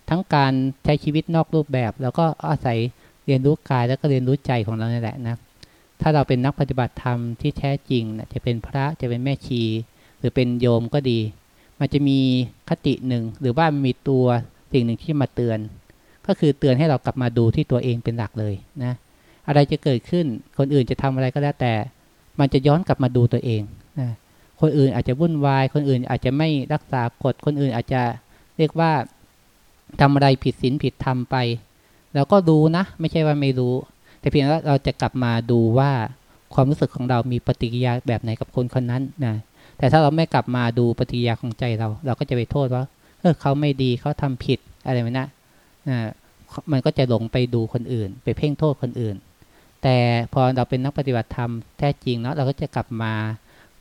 Speaker 1: ทั้งการใช้ชีวิตนอกรูปแบบ แล้วก็อาศัยเรียนรู้กายแล้วก็เรียนรู้ใจของเรานี่แหละนะ ถ้าเราเป็นนักปฏิบัติธรรมที่แท้จริงนะจะเป็นพระจะเป็นแม่ชี หรือเป็นโยมก็ดี มันจะมีคติหนึ่งหรือว่ามันมีตัว สิ่งหนึ่งที่มาเตือน ก็คือเตือนให้เรากลับมาดูที่ตัวเองเป็นหลักเลยนะอะไรจะเกิดขึ้นคนอื่นจะทำอะไรก็แล้วแต่ มันจะย้อนกลับมาดูตัวเองนะคนอื่นอาจจะวุ่นวาย คนอื่นอาจจะไม่รักษากฎคนอื่นอาจจะเรียกว่าทำอะไรผิดศีลผิดธรรมไปเราก็ดูนะ ไม่ใช่ว่าไม่รู้ แต่เพียงว่าเราจะกลับมาดูว่าความรู้สึกของเรามีปฏิกิริยาแบบไหนกับคนคนนั้นนะแต่ถ้าเราไม่กลับมาดูปฏิกิริยาของใจเรา เราก็จะไปโทษว่า เออเขาไม่ดีเขาทำผิดอะไรแบบนั้นนะมันก็จะหลงไปดูคนอื่น ไปเพ่งโทษคนอื่น แต่พอเราเป็นนักปฏิบัติธรรมแท้จริงเนาะเราก็จะกลับมา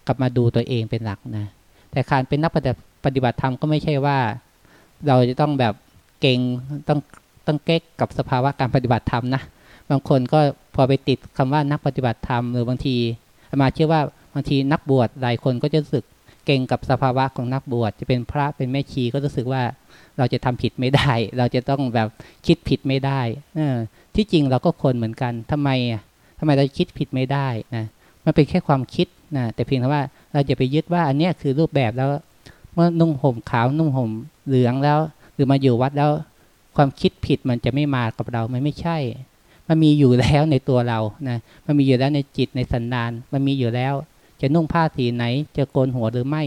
Speaker 1: กลับมาดูตัวเองเป็นหลักนะแต่การเป็นนักปฏิบัติธรรมก็ไม่ใช่ว่า เราจะต้องแบบเก่งต้องต้องเก๊กกับสภาวะการปฏิบัติธรรมนะบางคนก็พอไปติดคำว่านักปฏิบัติธรรมหรือบางทีมาเชื่อว่าบางทีนักบวชหลายคนก็จะรู้สึก เก่งกับสภาวะของนักบวชจะเป็นพระเป็นแม่ชีก็รู้สึกว่าเราจะทำผิดไม่ได้ เราจะต้องแบบคิดผิดไม่ได้เออที่จริงเราก็คนเหมือนกันทำไมอะทำไมเราคิดผิดไม่ได้นะมันเป็นแค่ความคิดนะแต่เพียงแต่ว่าเราจะไปยึดว่าอันนี้คือรูปแบบแล้วเมื่อนุ่งห่มขาวนุ่งห่มเหลืองแล้ว หรือมาอยู่วัดแล้วความคิดผิดมันจะไม่มากับเรา มันไม่ใช่ มันมีอยู่แล้วในตัวเรานะมันมีอยู่แล้วในจิตในสันดาน มันมีอยู่แล้ว จะนุ่งผ้าสีไหน จะโกนหัวหรือไม่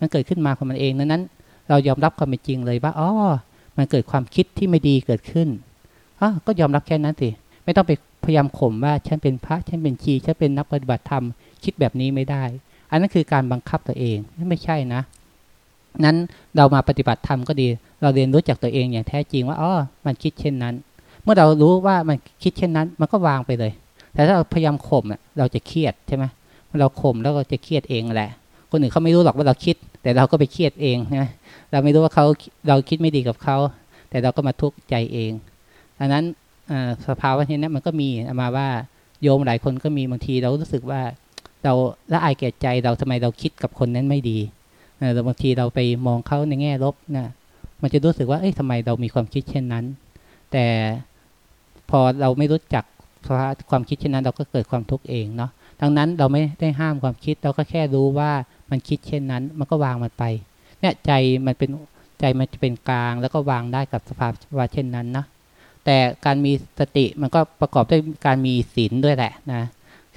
Speaker 1: มันเกิดขึ้นมาของมันเองดังนั้น เรายอมรับความเป็นจริงเลยว่าอ๋อมันเกิดความคิดที่ไม่ดีเกิดขึ้นอ๋อก็ยอมรับแค่นั้นสิไม่ต้องไปพยายามข่มว่าฉันเป็นพระฉันเป็นชีฉันเป็นนักปฏิบัติธรรมคิดแบบนี้ไม่ได้ อันนั้นคือการบังคับตัวเองไม่ใช่นะ นั้นเรามาปฏิบัติธรรมก็ดี เราเรียนรู้จากตัวเองอย่างแท้จริงว่าอ๋อมันคิดเช่นนั้น เมื่อเรารู้ว่ามันคิดเช่นนั้น มันก็วางไปเลย แต่ถ้าเราพยายามข่มเราจะเครียดใช่ไหม เราข่มแล้วเราจะเครียดเองแหละ คนอื่นเขาไม่รู้หรอกว่าเราคิด แต่เราก็ไปเครียดเองนะเราไม่รู้ว่าเขาเราคิดไม่ดีกับเขาแต่เราก็มาทุกข์ใจเองดังนั้นสภาวะนี้มันก็มีมาว่าโยมหลายคนก็มีบางทีเรารู้สึกว่าเราละอายแก่ใจเราทำไมเราคิดกับคนนั้นไม่ดีเราบางทีเราไปมองเขาในแง่ลบนะมันจะรู้สึกว่าเอ้ยทำไมเรามีความคิดเช่นนั้น แต่พอเราไม่รู้จักความคิดเช่นนั้น เราก็เกิดความทุกข์เองเนาะ ดังนั้นเราไม่ได้ห้ามความคิด เราก็แค่รู้ว่ามันคิดเช่นนั้น มันก็วางมันไป เนี่ยใจมันเป็นใจมันจะเป็นกลางแล้วก็วางได้กับสภาวะเช่นนั้นนะ แต่การมีสติมันก็ประกอบด้วยการมีศีลด้วยแหละนะ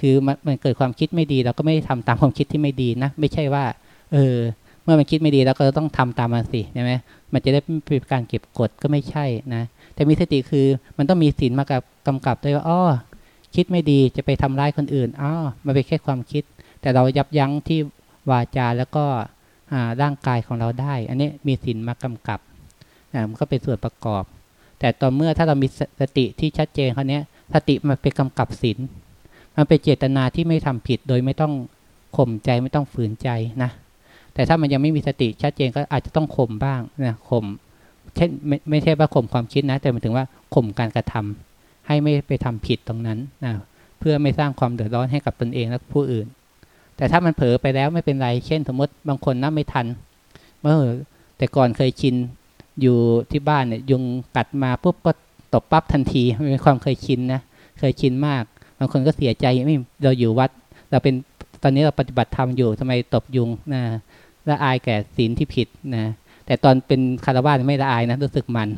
Speaker 1: คือมันมันเกิดความคิดไม่ดี เราก็ไม่ได้ทำตามความคิดที่ไม่ดีนะ ไม่ใช่ว่า เออ เมื่อมันคิดไม่ดีเราก็ต้องทำตามมันสิใช่ไหมมันจะได้เป็นการเก็บกดก็ไม่ใช่นะ แต่มีสติคือมันต้องมีศีลมากับกำกับด้วยว่าอ้อ คิดไม่ดีจะไปทำร้ายคนอื่นอ้อมันเป็นแค่ความคิด แต่เรายับยั้งที่วาจาแล้วก็ร่างกายของเราได้ อันนี้มีศีลมากำกับนะมันก็เป็นส่วนประกอบ แต่ตอนเมื่อถ้าเรามีสติที่ชัดเจนคราวนี้สติมันเป็นกำกับศีลมันเป็นเจตนาที่ไม่ทำผิดโดยไม่ต้องข่มใจไม่ต้องฝืนใจนะแต่ถ้ามันยังไม่มีสติชัดเจนก็อาจจะต้องข่มบ้างนะข่มเช่นไม่ไม่ใช่ว่าข่มความคิดนะ แต่หมายถึงว่าข่มการกระทำ ให้ไม่ไปทำผิดตรงนั้นนะเพื่อไม่สร้างความเดือดร้อนให้กับตนเองและผู้อื่น แต่ถ้ามันเผลอไปแล้วไม่เป็นไร เช่น สมมติบางคนนับไม่ทันเมื่อแต่ก่อนเคยชินอยู่ที่บ้านเนี่ยยุงกัดมาปุ๊บก็ตบปั๊บทันทีเป็นความเคยชินนะเคยชินมาก บางคนก็เสียใจไม่เราอยู่วัด เราเป็นตอนนี้เราปฏิบัติธรรมอยู่ทำไมตบยุงนะละอายแก่ศีลที่ผิดนะ แต่ตอนเป็นคารวะไม่ละอายนะรู้สึกมัน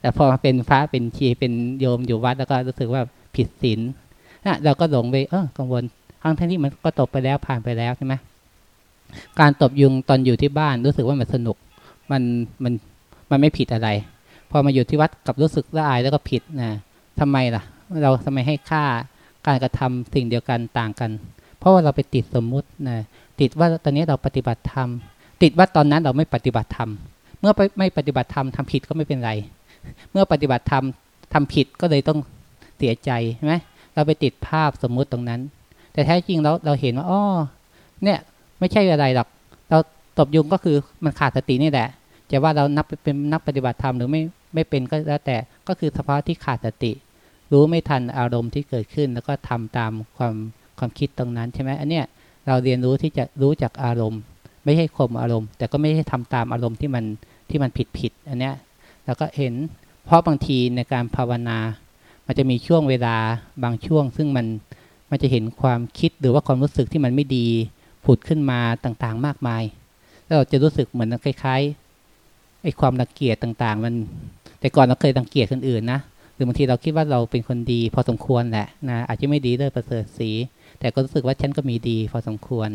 Speaker 1: แต่พอมาเป็นพระเป็นชีเป็นโยมอยู่วัดแล้วก็รู้สึกว่าผิดศีลนะเราก็หลงไปเออกังวลทั้งที่มันก็ตบไปแล้วผ่านไปแล้วใช่ไหมการตบยุงตอนอยู่ที่บ้านรู้สึกว่ามันสนุก มันมันมันไม่ผิดอะไร พอมาอยู่ที่วัดกับรู้สึกละอายแล้วก็ผิดนะทำไมล่ะ เราทำไมให้ค่าการกระทำสิ่งเดียวกันต่างกัน เพราะว่าเราไปติดสมมุตินะติดว่าตอนนี้เราปฏิบัติธรรม ติดว่าตอนนั้นเราไม่ปฏิบัติธรรม เมื่อไม่ปฏิบัติธรรมทำผิดก็ไม่เป็นไร เมื่อปฏิบัติธรรมทำผิดก็เลยต้องเสียใจใช่ไหมเราไปติดภาพสมมุติตรงนั้น แต่แท้จริงเราเราเห็นว่าอ๋อเนี่ยไม่ใช่อะไรหรอก เราตบยุงก็คือมันขาดสตินี่แหละจะว่าเรานับเป็นนักปฏิบัติธรรมหรือไม่ไม่เป็นก็แล้วแต่ก็คือสภาวะที่ขาดสติ รู้ไม่ทันอารมณ์ที่เกิดขึ้น แล้วก็ทำตามความความคิดตรงนั้นใช่ไหมอันเนี้ยเราเรียนรู้ที่จะรู้จากอารมณ์ ไม่ใช่ข่มอารมณ์ แต่ก็ไม่ใช่ทำตามอารมณ์ที่มันที่มันผิดผิดอันเนี้ยเราก็เห็นเพราะบางทีในการภาวนา มันจะมีช่วงเวลาบางช่วง ซึ่งมันมันจะเห็นความคิดหรือว่าความรู้สึกที่มันไม่ดีผุดขึ้นมาต่างๆ มากมาย แล้วเราจะรู้สึกเหมือนคล้ายๆไอ้ความรังเกียจต่างๆ มัน แต่ก่อนเราเคยรังเกียจคนอื่นนะหรือบางทีเราคิดว่าเราเป็นคนดีพอสมควรแหละนะอาจจะไม่ดีเลยประเสริฐสีแต่ก็รู้สึกว่าฉันก็มีดีพอสมควร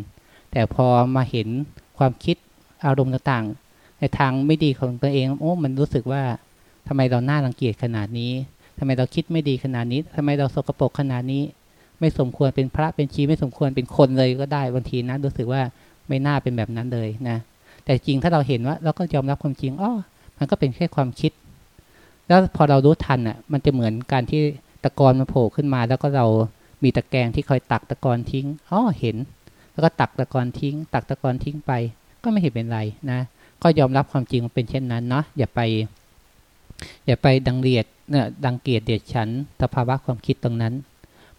Speaker 1: แต่พอมาเห็นความคิดอารมณ์ต่างๆ ในทางไม่ดีของตัวเองโอ้มันรู้สึกว่าทำไมเราหน้ารังเกียจขนาดนี้ทำไมเราคิดไม่ดีขนาดนี้ทำไมเราสกปรกขนาดนี้ ไม่สมควรเป็นพระเป็นชีไม่สมควรเป็นคนเลยก็ได้บางทีนะรู้สึกว่าไม่น่าเป็นแบบนั้นเลยนะ แต่จริงถ้าเราเห็นว่าเราก็ยอมรับความจริงอ๋อมันก็เป็นแค่ความคิด แล้วพอเรารู้ทันอะ มันจะเหมือนการที่ตะกอนมาโผล่ขึ้นมา แล้วก็เรามีตะแกรงที่คอยตักตะกอนทิ้งอ๋อเห็น แล้วก็ตักตะกอนทิ้ง ตักตะกอนทิ้งไป ก็ไม่เห็นเป็นไรนะ ก็ยอมรับความจริงเป็นเช่นนั้นเนาะอย่าไป อย่าไปดังเรียดเนี่ยดังเกียดเดียดฉันสภาวะความคิดตรงนั้น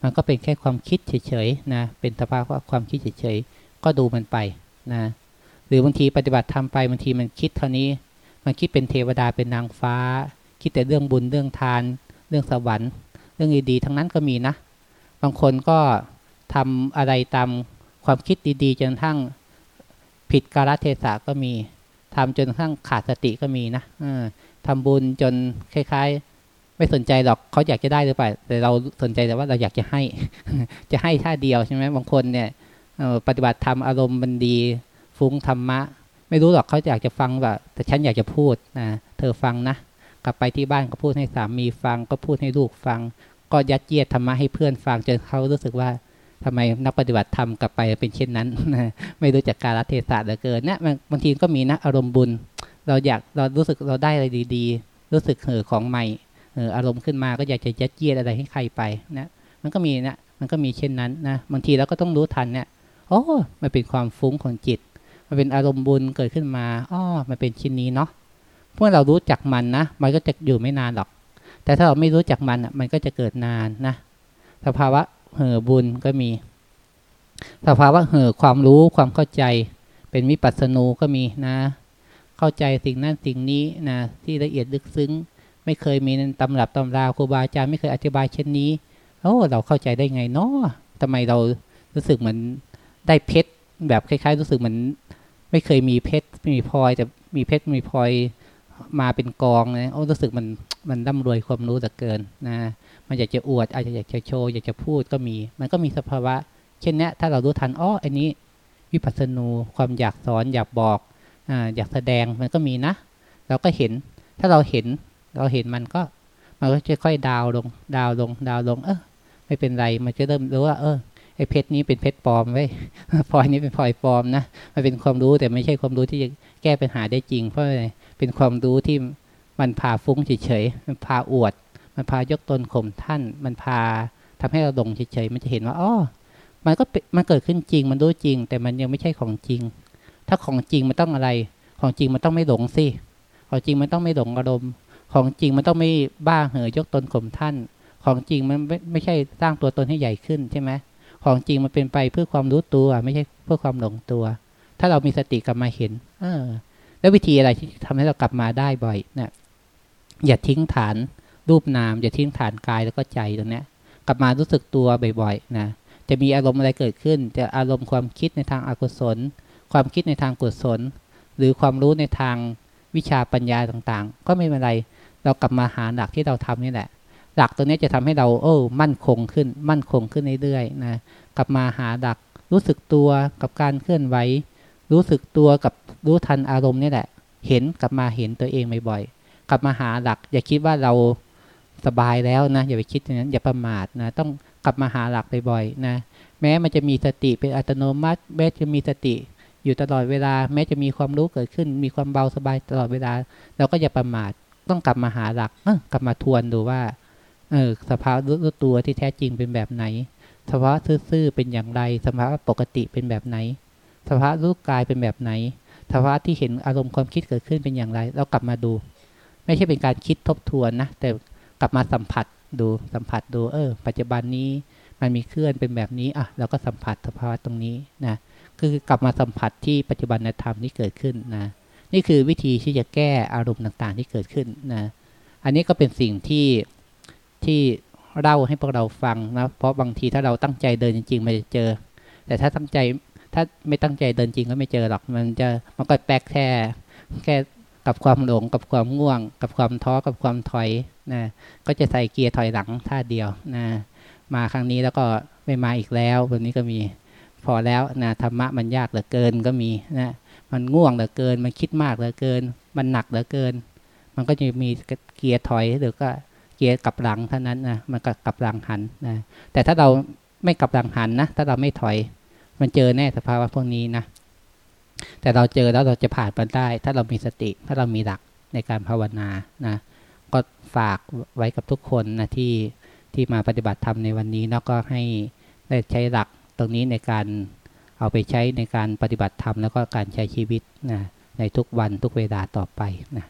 Speaker 1: มันก็เป็นแค่ความคิดเฉยๆนะเป็นสภาวะความคิดเฉยๆก็ดูมันไปนะหรือบางทีปฏิบัติทำไปบางทีมันคิดเท่านี้ มันคิดเป็นเทวดาเป็นนางฟ้า คิดแต่เรื่องบุญเรื่องทาน เรื่องสวรรค์ เรื่องดีๆทั้งนั้นก็มีนะ บางคนก็ทำอะไรตาม ความคิดดีๆ จนทั้งผิดกาลเทศะก็มีทำจนทั้งขาดสติก็มีนะทำบุญจนคล้ายๆ ไม่สนใจหรอกเขาอยากจะได้หรือเปล่าแต่เราสนใจแต่ว่าเราอยากจะให้ จะให้ท่าเดียวใช่ไหมบางคนเนี่ยปฏิบัติธรรมอารมณ์มันดี ฟุ้งธรรมะ ไม่รู้หรอกเขาอยากจะฟังแบบแต่ฉันอยากจะพูดนะเธอฟังนะกลับไปที่บ้านก็พูดให้สามีฟัง ก็พูดให้ลูกฟัง ก็ยัดเยียดธรรมะให้เพื่อนฟังจนเขารู้สึกว่า ทำไมนักปฏิบัติธรรมกลับไปเป็นเช่นนั้น ไม่รู้จักการรัเทศะเหลือเกินเนี่ยบางทีก็มีนะอารมณ์บุญ เราอยากเรารู้สึกเราได้อะไรดี ๆ รู้สึกเห่อของใหม่เอออารมณ์ขึ้นมาก็อยากจะยัดเยียดอะไรให้ใครไปนะมันก็มีนะมันก็มีเช่นนั้นนะบางทีเราก็ต้องรู้ทันเนี่ยโอ้มันเป็นความฟุ้งของจิต มันเป็นอารมณ์บุญเกิดขึ้นมาอ๋อมันเป็นชิ้นนี้เนาะเมื่อเรารู้จักมันนะมันก็จะอยู่ไม่นานหรอก แต่ถ้าเราไม่รู้จักมันอะมันก็จะเกิดนานนะสภาวะ เห่อบุญก็มี สภาวะเห่อความรู้ความเข้าใจ เป็นวิปัสสนูก็มีนะ เข้าใจสิ่งนั้นสิ่งนี้นะที่ละเอียดลึกซึ้ง ไม่เคยมีตำรับตำราครูบาอาจารย์ไม่เคยอธิบายเช่นนี้โอ้เราเข้าใจได้ไงเนาะทำไมเรารู้สึกเหมือนได้เพชรแบบคล้าย ๆ รู้สึกเหมือนไม่เคยมีเพชรมีพลอยแต่มีเพชรมีพลอยมาเป็นกองนะโอ้รู้สึกมันมันร่ำรวยความรู้เหลือเกินนะ มันอยากจะอวดอาจจะอยากจะโชว์อยากจะพูดก็มี มันก็มีสภาวะ เช่นนี้ถ้าเรารู้ทันอ๋ออันนี้ วิปัสสนูความอยากสอนอยากบอกออยากแสดงมันก็มีนะ เราก็เห็น ถ้าเราเห็น เราเห็นมันก็ มันก็จะค่อยดาวลง ดาวลง ดาวลง เออไม่เป็นไร มันจะเริ่มรู้ว่า เออไอ้เพชรนี้เป็นเพชรปลอมไว้พลอยนี้เป็นพลอยปลอมนะ มันเป็นความรู้แต่ไม่ใช่ความรู้ที่จะแก้ปัญหาได้จริง เพราะอะไรเป็นความรู้ที่มันพาฟุ้งเฉยๆมันพาอวด มันพายกตนข่มท่าน มันพาทำให้เราลงเฉยๆมันจะเห็นว่าอ๋อมันก็มันเกิดขึ้นจริงมันรู้จริง แต่มันยังไม่ใช่ของจริง ถ้าของจริงมันต้องอะไร ของจริงมันต้องไม่หลงสิของจริงมันต้องไม่หลงอารมณ์ ของจริงมันต้องไม่บ้าเห่อยกตนข่มท่าน ของจริงมันไม่ไม่ใช่สร้างตัวตนให้ใหญ่ขึ้นใช่ไหมของจริงมันเป็นไปเพื่อความรู้ตัวไม่ใช่เพื่อความหลงตัว ถ้าเรามีสติกลับมาเห็น เออ แล้ววิธีอะไรที่ทำให้เรากลับมาได้บ่อยเนะี่ยอย่าทิ้งฐาน รูปนามอย่าทิ้งฐานกายแล้วก็ใจตรงนี้กลับมารู้สึกตัวบ่อยๆนะจะมีอารมณ์อะไรเกิดขึ้น จะอารมณ์ความคิดในทางอากุศล ความคิดในทางกุศล หรือความรู้ในทางวิชาปัญญาต่างๆ ก็ไม่เป็นไร เรากลับมาหาหลักที่เราทำนี่แหละ หลักตัวนี้จะทำให้เราโอ้มั่นคงขึ้น มั่นคงขึ้นเรื่อยๆนะกลับมาหาหลักรู้สึกตัวกับการเคลื่อนไหวรู้สึกตัวกับรู้ทันอารมณ์นี่แหละ เห็นกลับมาเห็นตัวเองบ่อยๆกลับมาหาหลัก อย่าคิดว่าเรา สบายแล้วนะอย่าไปคิดอย่างนั้นอย่าประมาทนะต้องกลับมาหาหลักบ่อยๆนะแม้มันจะมีสติเป็นอัตโนมัติ แม้จะมีสติอยู่ตลอดเวลา แม้จะมีความรู้เกิดขึ้น มีความเบาสบายตลอดเวลา เราก็อย่าประมาทต้องกลับมาหาหลักกลับมาทวนดูว่าเออสภาวะรู้ตัวที่แท้จริงเป็นแบบไหนสภาวะซื่อๆเป็นอย่างไรสภาวะปกติเป็นแบบไหนสภาวะรู้กายเป็นแบบไหนสภาวะที่เห็นอารมณ์ความคิดเกิดขึ้นเป็นอย่างไร เรากลับมาดู ไม่ใช่เป็นการคิดทบทวนนะแต่ กลับมาสัมผัสดูสัมผัสดู เออ ปัจจุบันนี้มันมีเคลื่อนเป็นแบบนี้อะเราก็สัมผัสสภาวะตรงนี้นะคือกลับมาสัมผัสที่ปัจจุบันธรรมที่เกิดขึ้นนะ นี่คือวิธีที่จะแก้อารมณ์ต่างๆ ที่เกิดขึ้นนะ อันนี้ก็เป็นสิ่งที่ที่เล่าให้พวกเราฟังนะ เพราะบางทีถ้าเราตั้งใจเดินจริงๆมันจะเจอ แต่ถ้าตั้งใจถ้าไม่ตั้งใจเดินจริงก็ไม่เจอหรอกมันจะมันก็แปลกแค่แค่ กับความหลงกับความง่วง กับความท้อกับความถอยนะก็จะใส่เกียร์ถอยหลังท่าเดียวนะมาครั้งนี้แล้วก็ไม่มาอีกแล้ววันนี้ก็มีพอแล้วนะธรรมะมันยากเหลือเกินก็มีนะมันง่วงเหลือเกิน มันคิดมากเหลือเกิน มันหนักเหลือเกิน มันก็จะมีเกียร์ถอยหรือก็เกียร์กลับหลังเท่านั้นนะมันก็กลับหลังหันนะแต่ถ้าเราไม่กลับหลังหันนะถ้าเราไม่ถอย มันเจอแน่สภาวะพวกนี้นะ แต่เราเจอแล้วเราจะผ่านมันได้ ถ้าเรามีสติ ถ้าเรามีหลักในการภาวนานะ ก็ฝากไว้กับทุกคนนะที่ที่มาปฏิบัติธรรมในวันนี้แล้วก็ให้ได้ใช้หลักตรงนี้ในการเอาไปใช้ในการปฏิบัติธรรมแล้วก็การใช้ชีวิตนะในทุกวันทุกเวลาต่อไปนะ